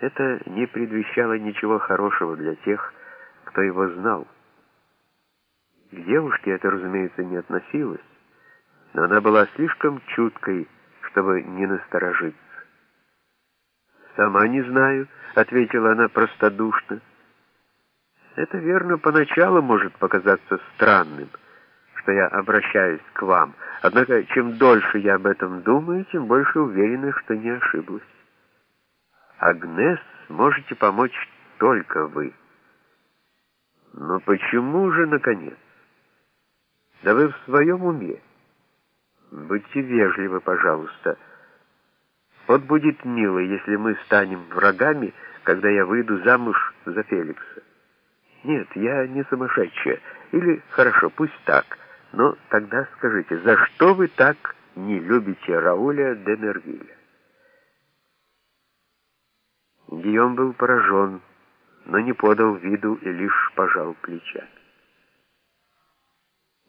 Это не предвещало ничего хорошего для тех, кто его знал. К девушке это, разумеется, не относилось, но она была слишком чуткой, чтобы не насторожиться. «Сама не знаю», — ответила она простодушно. «Это верно, поначалу может показаться странным, что я обращаюсь к вам, однако чем дольше я об этом думаю, тем больше уверена, что не ошиблась. Агнес можете помочь только вы». «Но почему же, наконец?» «Да вы в своем уме?» «Будьте вежливы, пожалуйста». Вот будет мило, если мы станем врагами, когда я выйду замуж за Феликса. Нет, я не сумасшедшая. Или, хорошо, пусть так. Но тогда скажите, за что вы так не любите Рауля де Мервиля? Гийом был поражен, но не подал виду и лишь пожал плечами.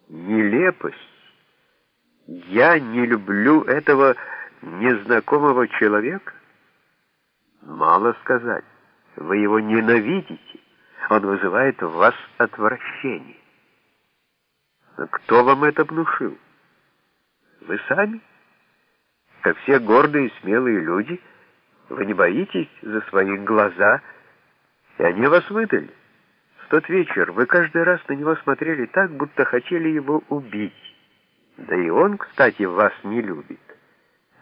Нелепость! Я не люблю этого незнакомого человека? Мало сказать. Вы его ненавидите. Он вызывает в вас отвращение. Но кто вам это внушил? Вы сами? Как все гордые и смелые люди, вы не боитесь за свои глаза, и они вас выдали. В тот вечер вы каждый раз на него смотрели так, будто хотели его убить. Да и он, кстати, вас не любит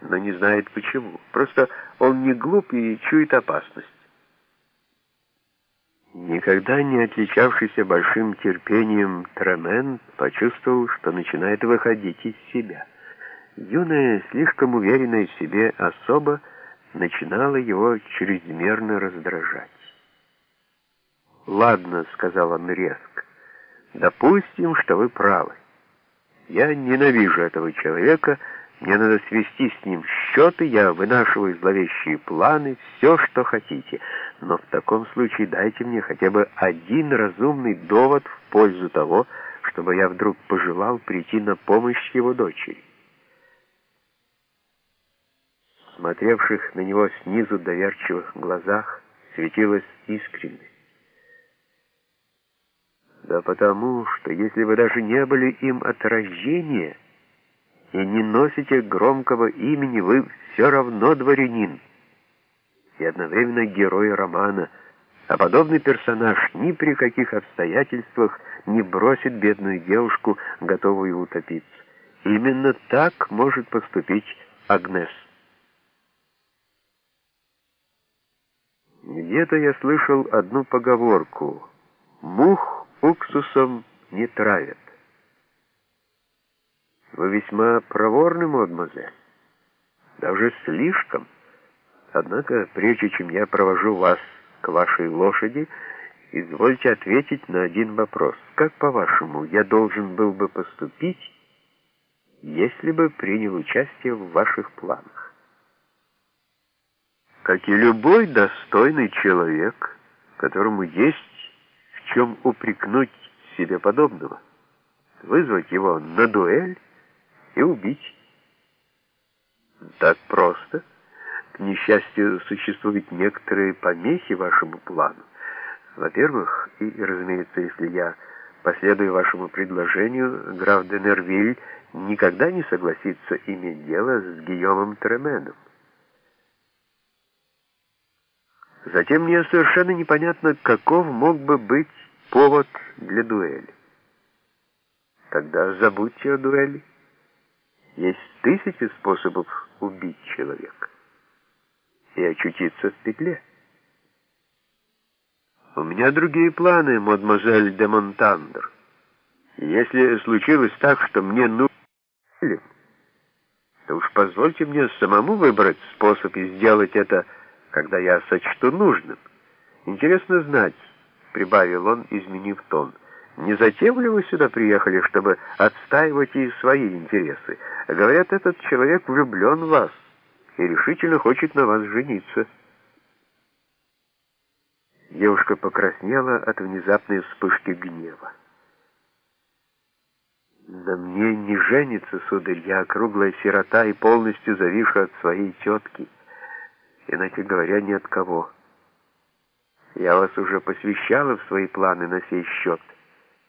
но не знает почему. Просто он не глуп и чует опасность. Никогда не отличавшийся большим терпением Тремен почувствовал, что начинает выходить из себя. Юная, слишком уверенная в себе особа начинала его чрезмерно раздражать. «Ладно», — сказал он резко, — «допустим, что вы правы. Я ненавижу этого человека, — мне надо свести с ним счеты, я вынашиваю зловещие планы, все, что хотите. Но в таком случае дайте мне хотя бы один разумный довод в пользу того, чтобы я вдруг пожелал прийти на помощь его дочери. Смотревших на него снизу доверчивых глазах светилась искренность. Да потому, что если вы даже не были им от рождения, и не носите громкого имени, вы все равно дворянин и одновременно герой романа, а подобный персонаж ни при каких обстоятельствах не бросит бедную девушку, готовую утопиться. Именно так может поступить Агнес. Где-то я слышал одну поговорку «Мух уксусом не травят». Вы весьма проворны, мадемуазель. Даже слишком. Однако, прежде чем я провожу вас к вашей лошади, извольте ответить на один вопрос. Как, по-вашему, я должен был бы поступить, если бы принял участие в ваших планах? Как и любой достойный человек, которому есть в чем упрекнуть себе подобного, вызвать его на дуэль, и убить. Так просто. К несчастью, существуют некоторые помехи вашему плану. Во-первых, и, разумеется, если я последую вашему предложению, граф де Нервиль никогда не согласится иметь дело с Гийомом Тременом. Затем мне совершенно непонятно, каков мог бы быть повод для дуэли. Тогда забудьте о дуэли. Есть тысячи способов убить человека и очутиться в петле. У меня другие планы, мадемуазель де Монтандер. Если случилось так, что мне нужно, то уж позвольте мне самому выбрать способ и сделать это, когда я сочту нужным. Интересно знать, — прибавил он, изменив тон, — не затем ли вы сюда приехали, чтобы отстаивать и свои интересы? Говорят, этот человек влюблен в вас и решительно хочет на вас жениться. Девушка покраснела от внезапной вспышки гнева. На мне не женится, сударь, я круглая сирота и полностью завишу от своей тетки, иначе говоря, ни от кого. Я вас уже посвящала в свои планы на сей счет.